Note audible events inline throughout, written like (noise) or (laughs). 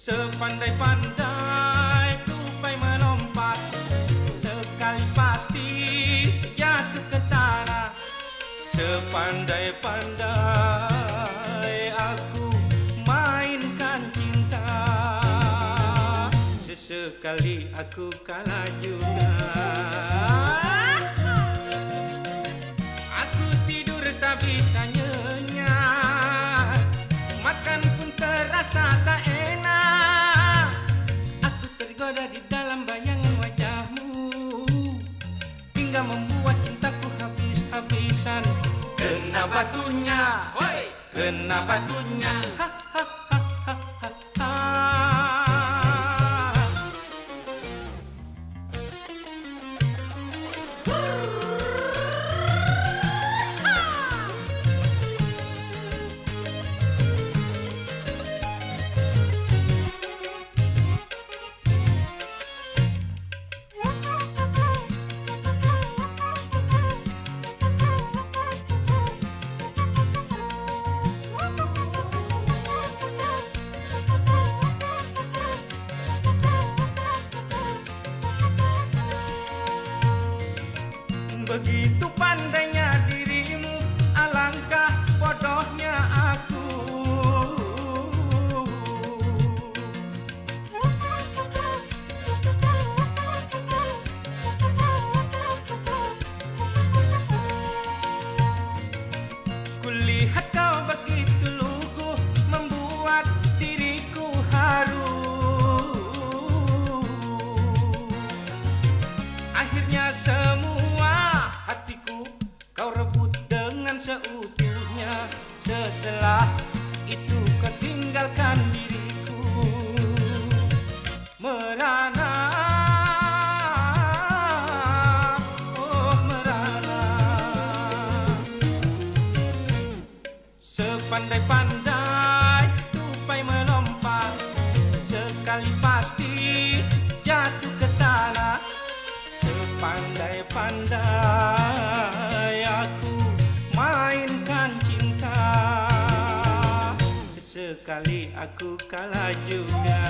Sepandai-pandai tupai melompat Sekali pasti jatuh ke tanah. Sepandai-pandai aku mainkan cinta Sesekali aku kalah juga. Aku tidur tak bisa Membuat cintaku habis-habisan. Kena batunya, kena batunya Akhirnya semua. Hatiku kau rebut dengan seutuhnya. Setelah itu kau tinggalkan diriku. Merana. Oh merana. Sepandai-pandai tupai melompat. Sekali pasti jatuh Sepandai-pandai aku mainkan cinta. Sesekali aku kalah juga.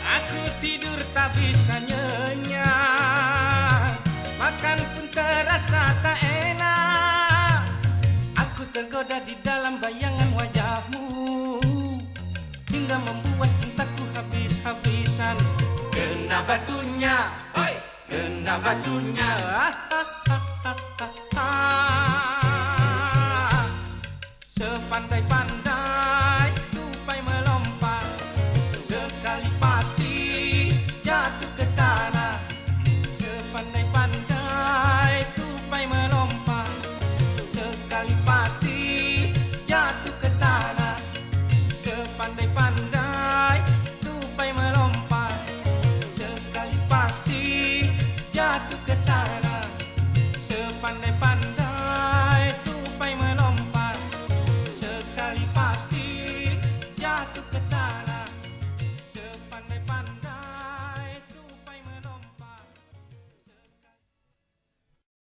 Aku tidur tak bisa nyenyak. Makan pun terasa tak enak. Aku tergoda di dalam Kena batunya. Hoi. Kena batunya. (laughs) Sepandai-pandai.